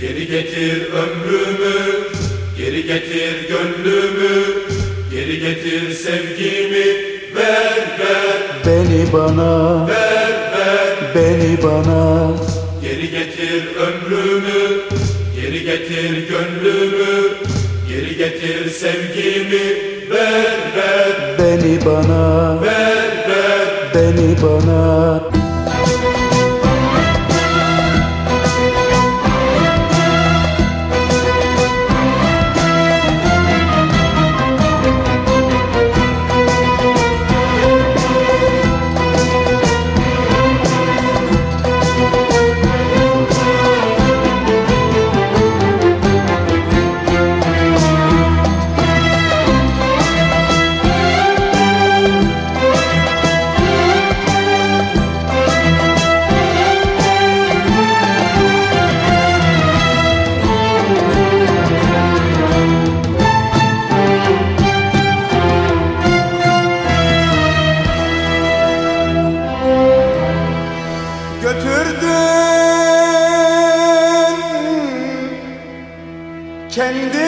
Geri getir ömrümü, geri getir gönlümü, geri getir sevgimi, ver ver, Beni bana, ver ver. beni bana Geri getir ömrümü, geri getir gönlümü, geri getir sevgimi, ver ver, Beni bana, ver ver. beni bana Götürdün. Kendinle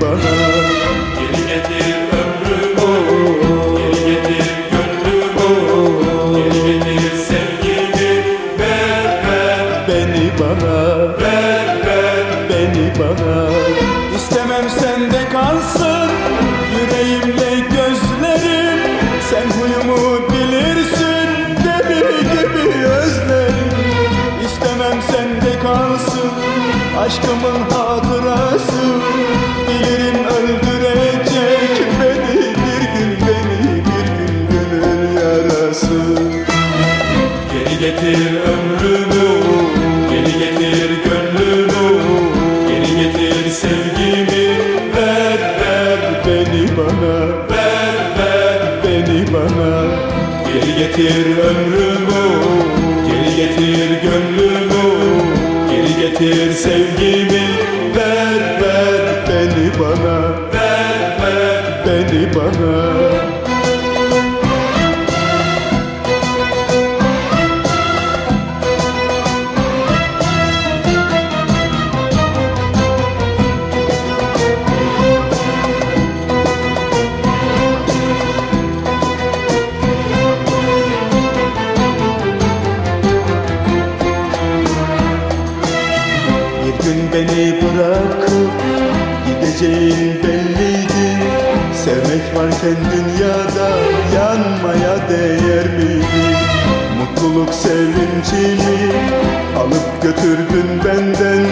bana. Geri getir ömrümü, geri getir gönlümü, geri getir sevgimi, ver ver, Beni bana, ver ver. beni bana. İstemem sende kalsın Yüreğimle gözlerim. Sen huyumu bilirsin Deli gibi özlerim. İstemem sende kalsın Aşkımın hatırası bana, ver ver. beni bana Geri getir ömrümü, geri getir gönlümü, geri getir sevgimi, ver ver, Beni bana, ver ver. beni bana gideceğin belliydi Sevmek varken dünyada yanmaya değer miydi? Mutluluk sevincimi alıp götürdün benden.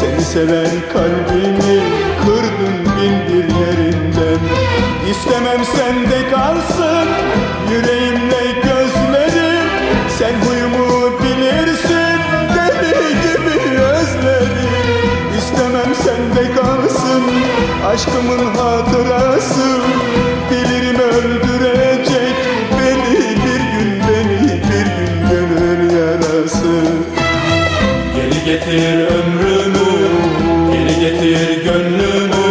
Seni seven kalbimi kırdın bin bir yerinden İstemem sende kalsın Yüreğimle gözlerim. Sen huyumu bilirsin Deli gibi özlerim. İstemem sende kalsın Aşkımın hatırası Bilirim öldürecek Beni. Bir gün beni bir gün gönül yarası. Geri getir ömrümü, geri getir gönlümü,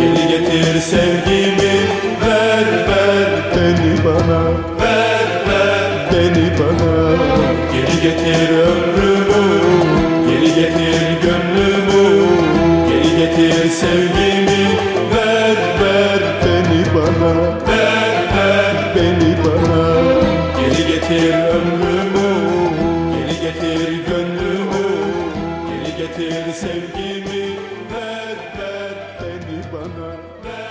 geri getir sevgimi, ver ver, Beni bana, ver ver. beni bana. Geri getir ömrümü, bana, ver ver. beni bana. Geri getir ömrümü, geri getir gönlümü, geri getir sevgimi, ver ver, Beni bana, ver